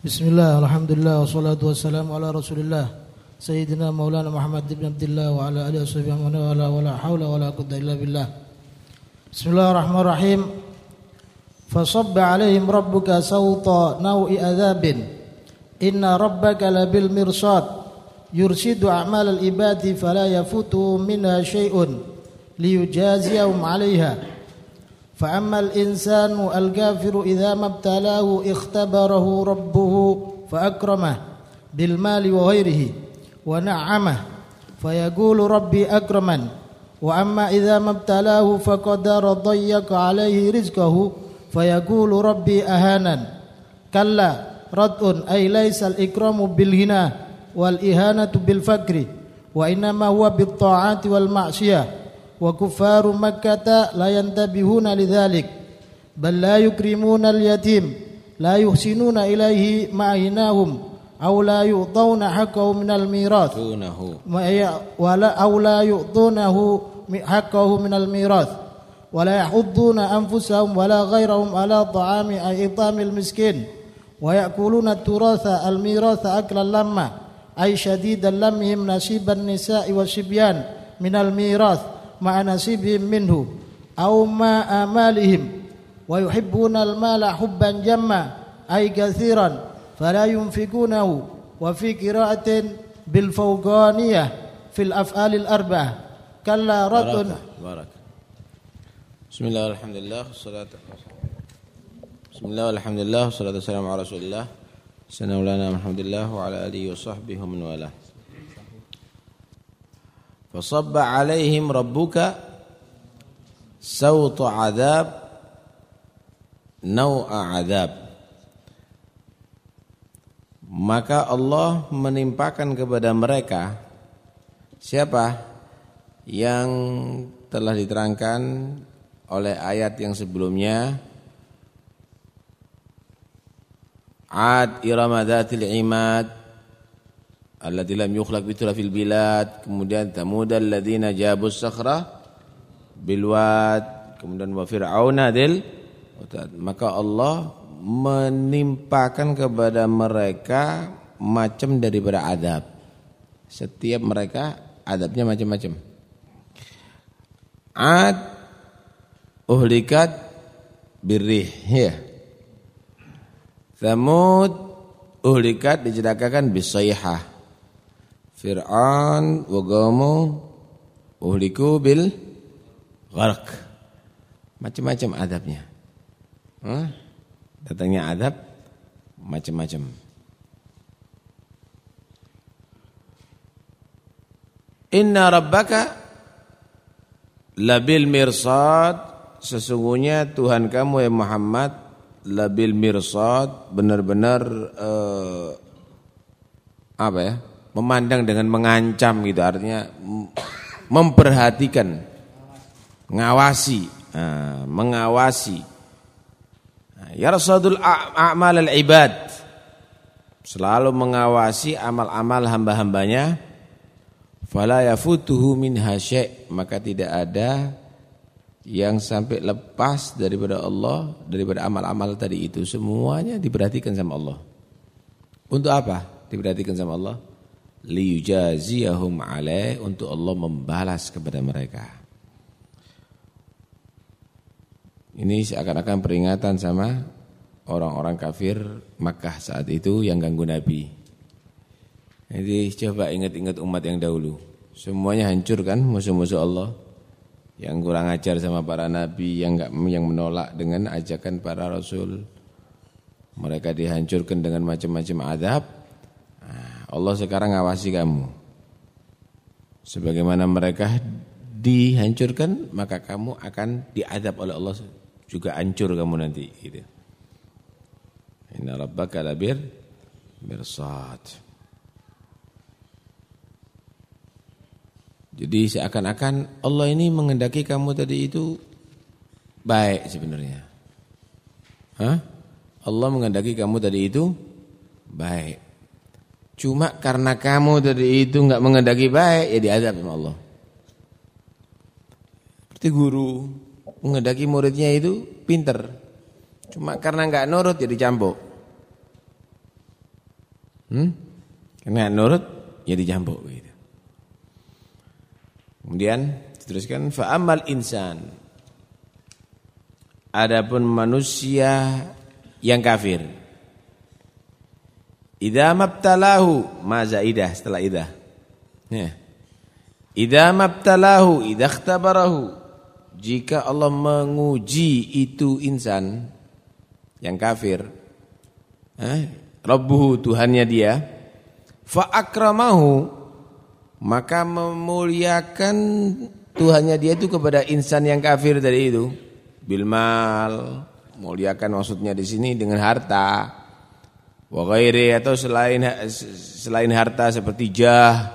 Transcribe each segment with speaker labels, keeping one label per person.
Speaker 1: Bismillah, alhamdulillah, wassalatu wassalamu ala rasulillah. Sayyidina maulana Muhammad ibn Abdullah Wa ala alihi wa wa ala wa la hawla wa la quddha illa billah. Bismillahirrahmanirrahim. Fasabba alaihim rabbuka sawta naw'i adhabin. Inna rabbaka labil mirsad. Yursidu a'mal al-ibadi fala yafutu minha syai'un Liyujaziyahum alaiha فأما الإنسان الكافر إذا ما ابتلاه اختبره ربه فأكرمه بالمال وغيره ونعمه فيقول ربي أكرمن وأما إذا ما ابتلاه فقدر ضيق عليه رزقه فيقول ربي أهانا. كلا رد أي ليس الإكرام بالهنا والإهانة بالفقر وإنما هو بالطاعات والمعصية. وكفار مكة لا ينتبهون لذلك بل لا يكرمون اليتيم لا يحسنون إليه ما هناهم أو لا يعطون حقه من الميراث. ولا أو لا يعطونه حقه من الميراث. ولا يحضون أنفسهم ولا غيرهم على طعام إطعام المسكين. ويأكلون التراث الميراث أكلا لما أي شديد لمهم نصيب النساء والصبيان من الميراث. مع نصيبهم منه أو ما آمالهم ويحبون المال حبا جما أي كثيرا فلا ينفقونه. وفي قراءة بالفوقانية في الأفعال الأربعة كلا رد.
Speaker 2: بارك. بسم الله والحمد لله والصلاة بسم الله والحمد لله والصلاة والسلام على رسول الله سيدنا مولانا محمد الله وعلى آله وصحبه ومن والاه. Fasabba alaihim rabbuka sawta adab nau'a adab. Maka Allah menimpakan kepada mereka siapa yang telah diterangkan oleh ayat yang sebelumnya Ad iramadatil imad alladzi lam yukhlaq mithla fil bilad kemudian tamud alladzina jabus sakhra bil wad kemudian wa fir'auna dil maka Allah menimpakan kepada mereka macam daripada adab. Setiap mereka adabnya macam-macam. Ad uhlikat birrih ya. Thamud uhlikat dijedakakan bisayhah Fir'aun wa qaumu uhliku bil gharq. Macam-macam adabnya. Hah? Datangnya adab macam-macam. Inna rabbaka labil mirsad sesungguhnya Tuhan kamu ya Muhammad labil mirsad benar-benar uh, apa ya? Memandang dengan mengancam gitu artinya memperhatikan mengawasi nah, mengawasi. Nah, ya rasulul a'mal al-ibad. Selalu mengawasi amal-amal hamba-hambanya. Fala yafutuhu min hasy' maka tidak ada yang sampai lepas daripada Allah daripada amal-amal tadi itu. Semuanya diperhatikan sama Allah. Untuk apa diperhatikan sama Allah liyujaziyahum alaih untuk Allah membalas kepada mereka. Ini seakan-akan peringatan sama orang-orang kafir Makkah saat itu yang ganggu Nabi. Jadi coba ingat-ingat umat yang dahulu. Semuanya hancur kan musuh-musuh Allah. Yang kurang ajar sama para nabi, yang enggak yang menolak dengan ajakan para rasul. Mereka dihancurkan dengan macam-macam adab Allah sekarang ngawasi kamu. Sebagaimana mereka dihancurkan, maka kamu akan diadab oleh Allah juga hancur kamu nanti gitu. Inna rabbaka labir mirsad. Jadi seakan-akan Allah ini mengendaki kamu tadi itu baik sebenarnya. Hah? Allah mengendaki kamu tadi itu baik. Cuma karena kamu dari itu nggak mengendaki baik ya diadab sama Allah. Seperti guru mengendaki muridnya itu pinter. Cuma karena nggak nurut ya dicambuk. Hmm? Kena nurut ya dijambuk gitu. Kemudian diteruskan fa amal insan. Adapun manusia yang kafir. Idza mabtalahu ma zaidah setelah idah. Ya. Idza mabtalahu ikhtabarahu. Jika Allah menguji itu insan yang kafir, eh, Rabbuhu Tuhannya dia, fa akramahu maka memuliakan Tuhannya dia itu kepada insan yang kafir dari itu. Bilmal, muliakan maksudnya di sini dengan harta. Wa ghairi atau selain selain harta seperti jah.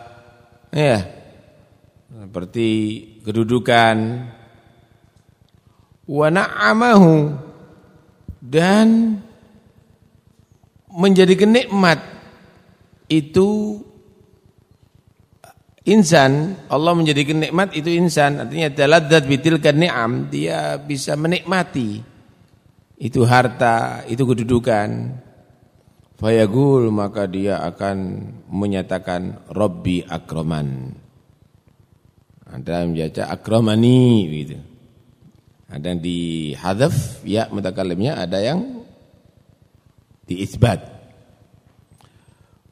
Speaker 2: Ya. Seperti kedudukan. Wa na'amahu dan menjadikan nikmat itu insan Allah menjadikan nikmat itu insan artinya taladzat bitilkan ni'am dia bisa menikmati itu harta itu kedudukan fayagul maka dia akan menyatakan rabbi akraman ada yang membaca akramani gitu ada yang di hadaf ya mutakalimnya ada yang diisbat.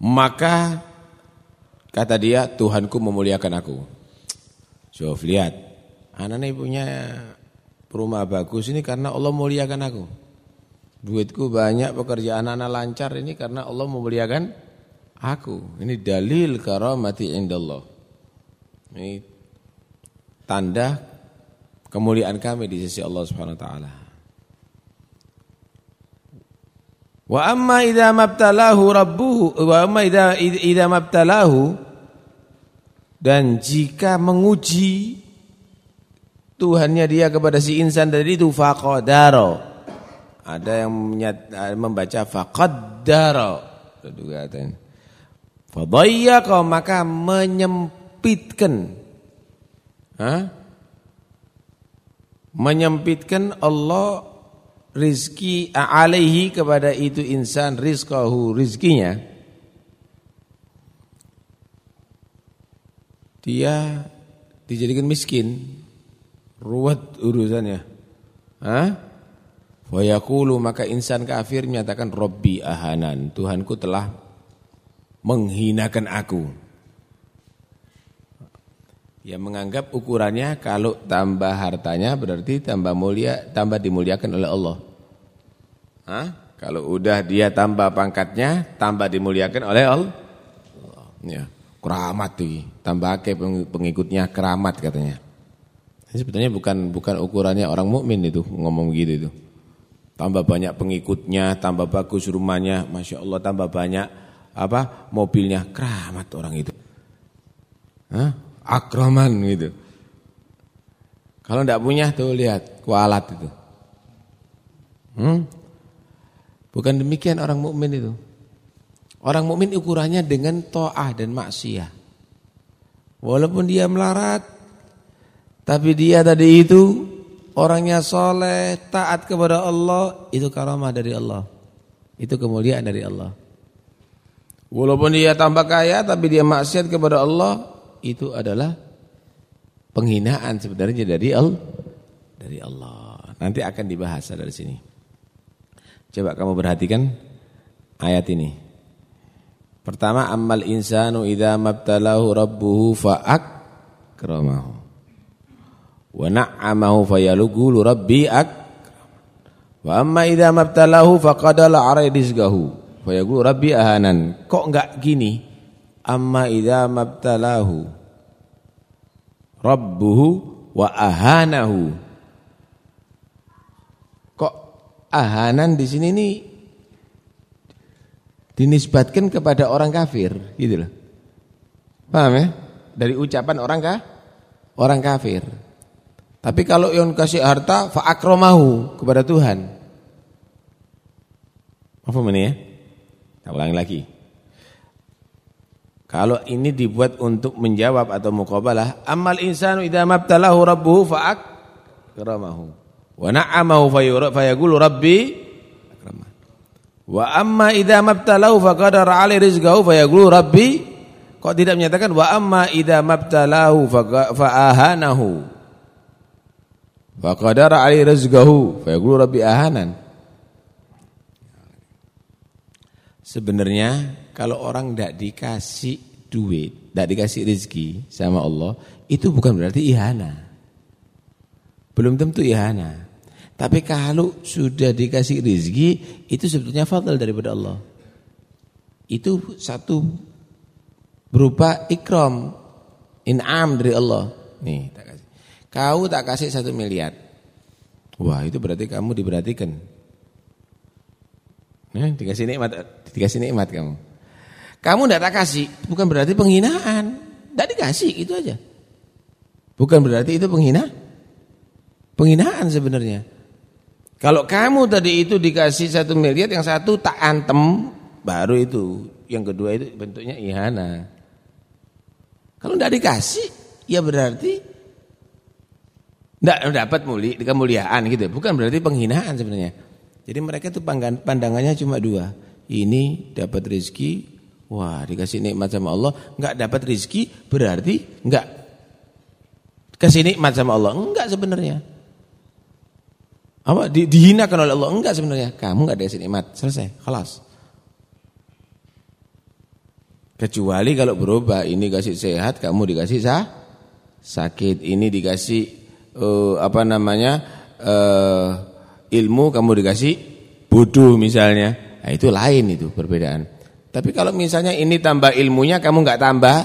Speaker 2: Maka kata dia Tuhanku memuliakan aku. Coba lihat, anak punya rumah bagus ini karena Allah memuliakan aku. Duitku banyak, pekerjaan anak lancar ini karena Allah memuliakan aku. Ini dalil karamati indallah. Ini tanda kemuliaan kami di sisi Allah Subhanahu wa taala. Wa amma idza mabtalahu rabbuhu wa amma idza idza mabtalahu dan jika menguji Tuhannya dia kepada si insan dari itu faqadara. Ada yang membaca faqaddara. Itu katanya. Fadayyaqa maka menyempitkan. Hah? Menyempitkan Allah rizki alaihi kepada itu insan rizkahu rizkinya dia dijadikan miskin ruwet urusannya Hah? Wayakulu maka insan kafir menyatakan Robbi ahanan Tuhanku telah menghinakan aku Yang menganggap ukurannya kalau tambah hartanya berarti tambah mulia, tambah dimuliakan oleh Allah. Hah? Kalau udah dia tambah pangkatnya, tambah dimuliakan oleh Allah. Ya, keramat tuh, tambah ke pengikutnya keramat katanya. Ini sebetulnya bukan bukan ukurannya orang mukmin itu ngomong gitu itu. Tambah banyak pengikutnya, tambah bagus rumahnya, masya Allah tambah banyak apa mobilnya keramat orang itu. Hah? akraman gitu. Kalau tidak punya tuh lihat kualat itu. Hmm? Bukan demikian orang mukmin itu. Orang mukmin ukurannya dengan to'ah dan maksiyah. Walaupun dia melarat, tapi dia tadi itu orangnya soleh, taat kepada Allah, itu karamah dari Allah. Itu kemuliaan dari Allah. Walaupun dia tambah kaya, tapi dia maksiat kepada Allah, itu adalah penghinaan sebenarnya dari Allah. Dari Allah. Nanti akan dibahas dari sini. Coba kamu perhatikan ayat ini. Pertama amal insanu idza mabtalahu rabbuhu fa'akramahu. Wa na'amahu fayalughulu rabbi ak. Wa amma idza mabtalahu faqadala 'alai rizqahu. Rabbi ahanan. Kok enggak gini? amma idza mabtalahu. Rabbuhu wa ahanahu. Kok ahanan di sini ini dinisbatkan kepada orang kafir gitu loh. Paham ya? Dari ucapan orang kah orang kafir tapi kalau yang kasih harta fa akramahu kepada Tuhan. Apa ini ya? Kita ulangi lagi. Kalau ini dibuat untuk menjawab atau muqabalah, amal insanu idza mabtalahu rabbuhu fa'akramahu. Wa na'amahu fayaqulu rabbi. Wa amma idza mabtalahu faqadara 'alaihi rizqahu fayaqulu rabbi. Kok tidak menyatakan wa amma idza mabtalahu fa'ahanahu faqadara 'alaihi rizqahu fayaqulu rabbi ahanan Sebenarnya kalau orang tidak dikasih duit, tidak dikasih rezeki sama Allah, itu bukan berarti ihana. Belum tentu ihana. Tapi kalau sudah dikasih rezeki, itu sebetulnya fadl daripada Allah. Itu satu berupa ikram, in'am dari Allah. Nih. Kau tak kasih satu miliar. Wah, itu berarti kamu diperhatikan. Nah, dikasih nikmat, dikasih nikmat kamu. Kamu tidak tak kasih, bukan berarti penghinaan. Tidak dikasih, itu aja. Bukan berarti itu penghina. Penghinaan sebenarnya. Kalau kamu tadi itu dikasih satu miliar, yang satu tak antem, baru itu. Yang kedua itu bentuknya ihana. Kalau tidak dikasih, ya berarti tidak dapat muli, kemuliaan gitu. Bukan berarti penghinaan sebenarnya. Jadi mereka itu pandangannya cuma dua. Ini dapat rezeki, wah dikasih nikmat sama Allah. Enggak dapat rezeki berarti enggak kasih nikmat sama Allah. Enggak sebenarnya. Apa di, dihinakan oleh Allah? Enggak sebenarnya. Kamu enggak dikasih nikmat. Selesai, kelas. Kecuali kalau berubah, ini kasih sehat, kamu dikasih sah, sakit, ini dikasih uh, apa namanya? Uh, ilmu kamu dikasih bodoh misalnya. Nah, itu lain itu perbedaan. Tapi kalau misalnya ini tambah ilmunya kamu nggak tambah,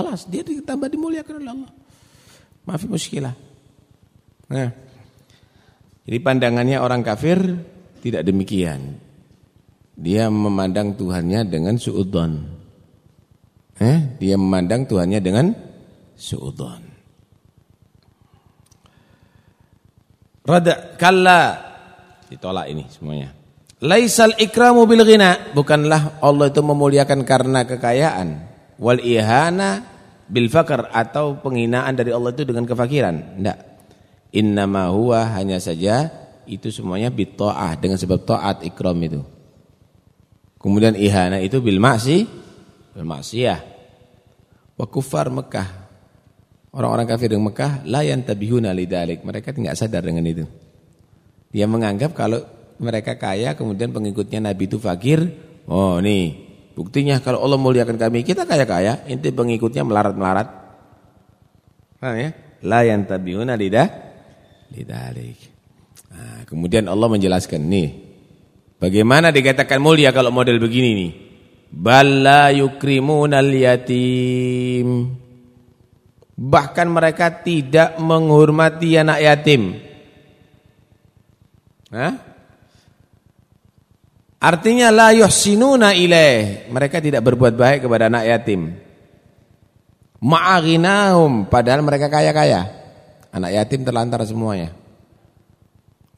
Speaker 2: halas dia ditambah dimuliakan oleh Allah. Maaf muskilah. Nah, jadi pandangannya orang kafir tidak demikian. Dia memandang Tuhannya dengan suudon. Eh, dia memandang Tuhannya dengan suudon. Rada kalla ditolak ini semuanya. Laisal ikramu bil ghina, bukanlah Allah itu memuliakan karena kekayaan. Wal ihana bil faqr atau penghinaan dari Allah itu dengan kefakiran. Enggak. Innama huwa hanya saja itu semuanya bitta'ah dengan sebab taat ikram itu. Kemudian ihana itu bil maksi bil maksiyah. Wa kufar Mekah Orang-orang kafir di Mekah la yantabihuna lidalik. Mereka tidak sadar dengan itu. Dia menganggap kalau mereka kaya kemudian pengikutnya Nabi itu fakir. Oh nih, buktinya kalau Allah muliakan kami, kita kaya-kaya, inti pengikutnya melarat-melarat. Paham ya? La yantabihuna lidah lidalik. Nah, kemudian Allah menjelaskan nih. Bagaimana dikatakan mulia kalau model begini nih? Balla yukrimunal yatim. Bahkan mereka tidak menghormati anak yatim. Hah? Artinya la yuhsinuna ilaih. Mereka tidak berbuat baik kepada anak yatim. Ma'aghinahum. Padahal mereka kaya-kaya. Anak yatim terlantar semuanya.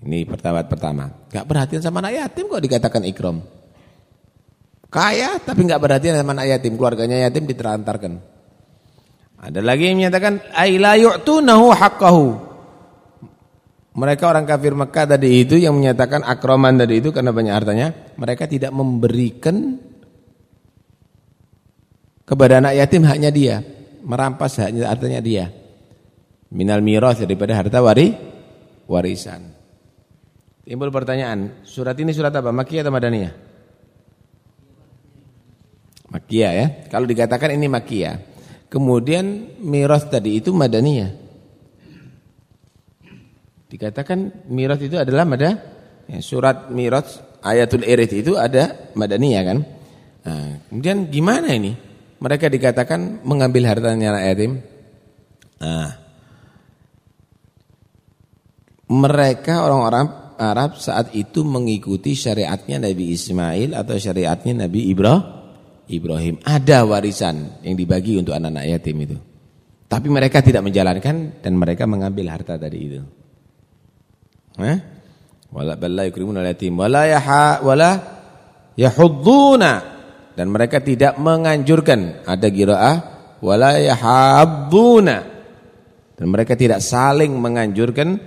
Speaker 2: Ini pertama pertama. Gak perhatian sama anak yatim kok dikatakan ikram. Kaya tapi gak perhatian sama anak yatim. Keluarganya yatim diterlantarkan. Ada lagi yang menyatakan la yu'tunahu haqqahu. Mereka orang kafir Mekah tadi itu yang menyatakan akraman tadi itu karena banyak hartanya, mereka tidak memberikan kepada anak yatim haknya dia, merampas haknya hartanya dia. Minal miras daripada harta wari warisan. Timbul pertanyaan, surat ini surat apa? Makiyah atau Madaniyah? Makiyah ya. Kalau dikatakan ini Makiyah. Kemudian miras tadi itu madaniyah. Dikatakan miras itu adalah mada ya, surat miras ayatul irith itu ada madaniyah kan. Nah, kemudian gimana ini? Mereka dikatakan mengambil hartanya anak yatim. Nah, mereka orang-orang Arab saat itu mengikuti syariatnya Nabi Ismail atau syariatnya Nabi Ibrahim Ibrahim. Ada warisan yang dibagi untuk anak-anak yatim itu. Tapi mereka tidak menjalankan dan mereka mengambil harta tadi itu. Eh? Wala balla yukrimuna yatim wala yaha wala yahudduna dan mereka tidak menganjurkan ada qiraah wala yahadduna dan mereka tidak saling menganjurkan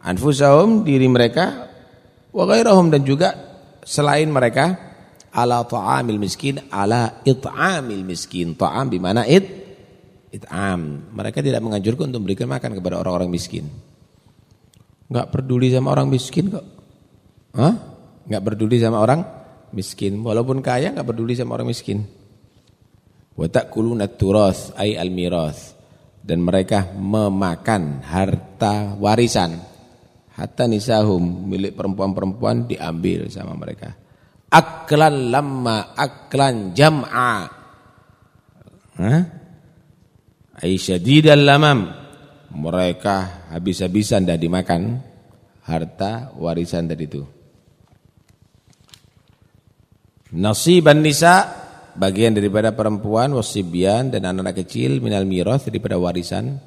Speaker 2: anfusahum diri mereka wa ghairahum dan juga selain mereka ala ta'amil miskin ala it'amil miskin. Ta'am di mana it it'am. Mereka tidak menganjurkan untuk memberikan makan kepada orang-orang miskin. Enggak peduli sama orang miskin kok. Hah? Enggak peduli sama orang miskin. Walaupun kaya enggak peduli sama orang miskin. Wa ta'kuluna turas ay al-miras. Dan mereka memakan harta warisan hatta nisahum milik perempuan-perempuan diambil sama mereka. Aklan lama aklan jam'a. Hah? Aisyadidal lamam. Mereka habis-habisan dah dimakan harta warisan tadi itu. Nasiban nisa bagian daripada perempuan wasibian dan anak-anak kecil minal miras daripada warisan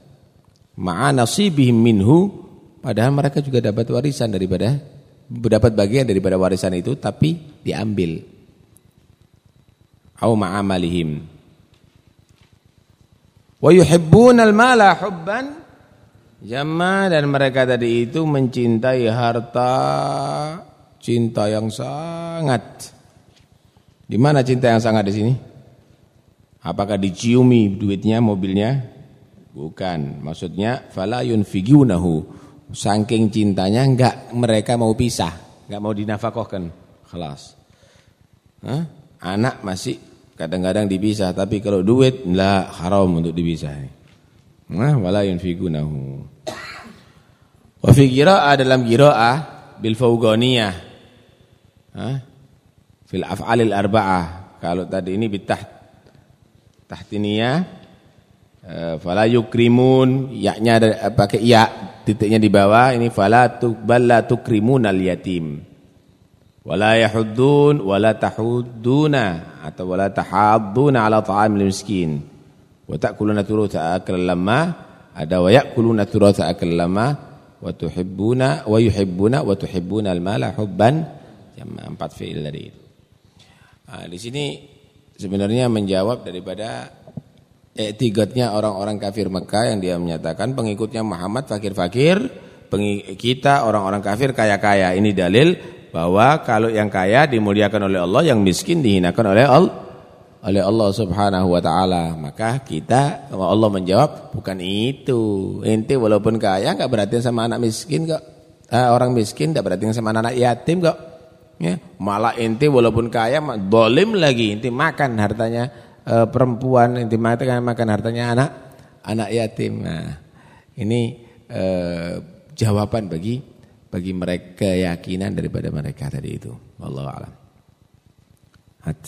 Speaker 2: ma'a nasibihim minhu Padahal mereka juga dapat warisan daripada dapat bagian daripada warisan itu tapi diambil. Au ma'amalihim. Wa yuhibbunal mala hubban jamma dan mereka tadi itu mencintai harta cinta yang sangat. Di mana cinta yang sangat di sini? Apakah diciumi duitnya, mobilnya? Bukan. Maksudnya fala yunfigunahu Saking cintanya enggak mereka mau pisah, enggak mau dinafakohkan. Kelas. Hah? Anak masih kadang-kadang dipisah, tapi kalau duit lah haram untuk dipisah. Nah, wala yunfigunahu. Wa fi qira'ah dalam qira'ah bil fawqaniyah. Hah? Fil af'alil arba'ah. Kalau tadi ini bitah tahtiniyah eh, fala yukrimun yaknya pakai ya titiknya di bawah ini fala tuqballa tukrimunal yatim wala yahuddun wala tahudduna atau wala tahadduna ala ta'amil miskin wa ta'kuluna turutha akal lamma ada wa ya'kuluna turutha akal lamma wa tuhibbuna wa yuhibbuna wa tuhibbuna al-mala hubban jama empat fi'il tadi itu. Nah, di sini sebenarnya menjawab daripada Etikatnya orang-orang kafir Mekah yang dia menyatakan pengikutnya Muhammad fakir-fakir, kita orang-orang kafir kaya-kaya. Ini dalil bahwa kalau yang kaya dimuliakan oleh Allah, yang miskin dihinakan oleh Allah oleh Allah Subhanahu wa taala. Maka kita Allah menjawab, bukan itu. Ente walaupun kaya enggak berarti sama anak miskin kok. Eh, orang miskin enggak berarti sama anak yatim kok. Ya, malah ente walaupun kaya dolim lagi, ente makan hartanya e, perempuan yang dimakan makan hartanya anak anak yatim. Nah, ini e, jawaban bagi bagi mereka keyakinan daripada mereka tadi itu. Wallahu a'lam. Hat.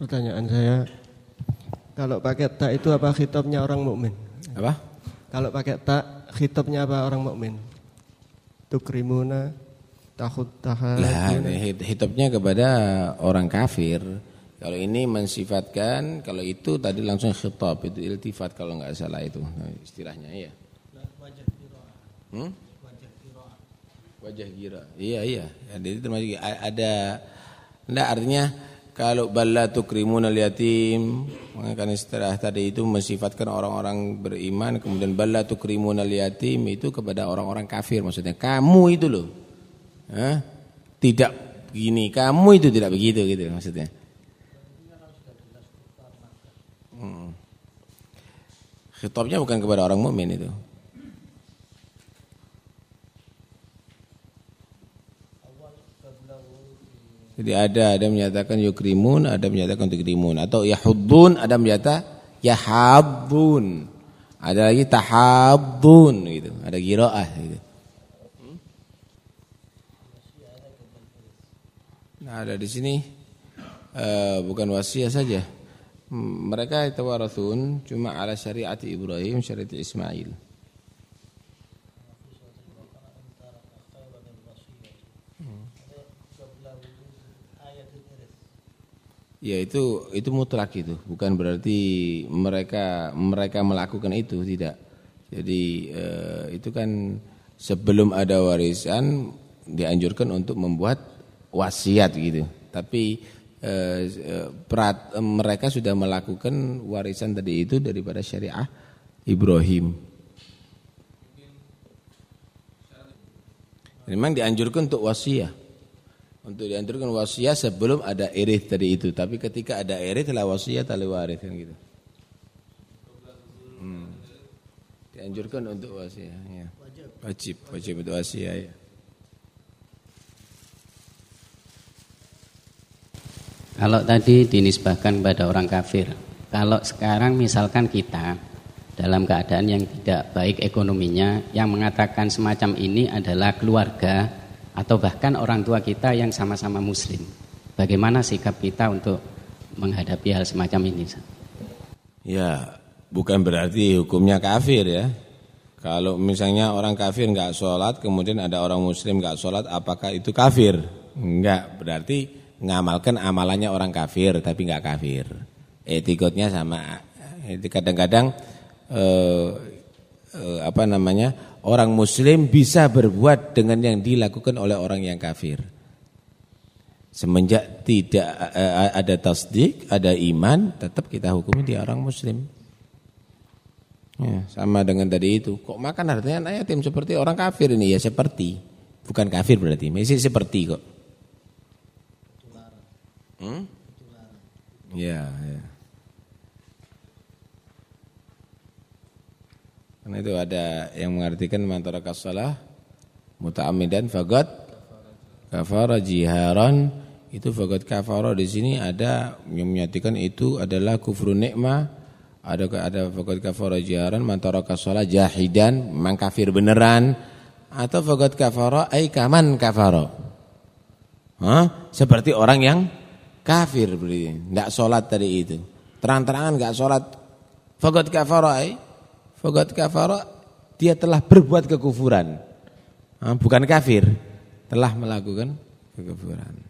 Speaker 3: Pertanyaan saya, kalau pakai tak itu apa khitabnya orang mukmin?
Speaker 2: Apa?
Speaker 3: Kalau pakai tak khitabnya apa orang mukmin? Tukrimuna Tahut tahat.
Speaker 2: Lah, hitopnya kepada orang kafir. Kalau ini mensifatkan, kalau itu tadi langsung khitab, itu iltifat kalau nggak salah itu nah, istilahnya ya. Wajah gira. Hmm? Wajah gira. Wajah gira. Iya iya. Jadi termasuk ada enggak artinya kalau balla tukrimun al-yatim kan istilah tadi itu mensifatkan orang-orang beriman kemudian balla tukrimun al-yatim itu kepada orang-orang kafir maksudnya kamu itu loh Hah? Tidak begini, kamu itu tidak begitu gitu maksudnya. Hmm. Bukan kepada orang mukmin itu. Jadi ada ada menyatakan yukrimun, ada menyatakan tukrimun atau yahuddun, ada menyatakan yahabun. Ada lagi tahabun gitu. Ada qiraah gitu. Ada di sini uh, bukan wasiat saja. Mereka warathun cuma ala syariat Ibrahim, syariat Ismail. Ya itu itu mutlak itu, bukan berarti mereka mereka melakukan itu tidak. Jadi eh, itu kan sebelum ada warisan dianjurkan untuk membuat wasiat gitu. Tapi eh, eh perat, eh, mereka sudah melakukan warisan tadi itu daripada syariah Ibrahim. Memang dianjurkan untuk wasiat. Untuk dianjurkan wasiat sebelum ada irith tadi itu. Tapi ketika ada irith telah wasiat telah waris kan gitu. Hmm. Dianjurkan untuk wasiat ya. Wajib, wajib untuk wasiat ya.
Speaker 4: Kalau tadi dinisbahkan pada orang kafir, kalau sekarang misalkan kita dalam keadaan yang tidak baik ekonominya, yang mengatakan semacam ini adalah keluarga atau bahkan orang tua kita yang sama-sama muslim. Bagaimana sikap kita untuk menghadapi hal semacam ini?
Speaker 2: Ya, bukan berarti hukumnya kafir ya. Kalau misalnya orang kafir nggak sholat, kemudian ada orang muslim nggak sholat, apakah itu kafir? Enggak, berarti ngamalkan amalannya orang kafir tapi nggak kafir. Etikotnya sama. Kadang-kadang eh, eh, apa namanya orang Muslim bisa berbuat dengan yang dilakukan oleh orang yang kafir. Semenjak tidak eh, ada tasdik, ada iman, tetap kita hukumi dia orang Muslim. Ya, sama dengan tadi itu. Kok makan artinya anak yatim seperti orang kafir ini ya seperti, bukan kafir berarti, masih seperti kok. Hmm? Ya, ya. Karena itu ada yang mengartikan mantara kasalah muta'ammidan fagot kafara jiharan itu fagot kafara di sini ada yang menyatakan itu adalah kufru nikmah ada ada fagot kafara jiharan mantara kasalah jahidan memang kafir beneran atau fagot kafara ai kaman kafara Hah? seperti orang yang Kafir beri, tidak sholat tadi itu. Terang-terangan nggak sholat. Fagot kafara, fagot kafara, dia telah berbuat kekufuran. Bukan kafir, telah melakukan kekufuran.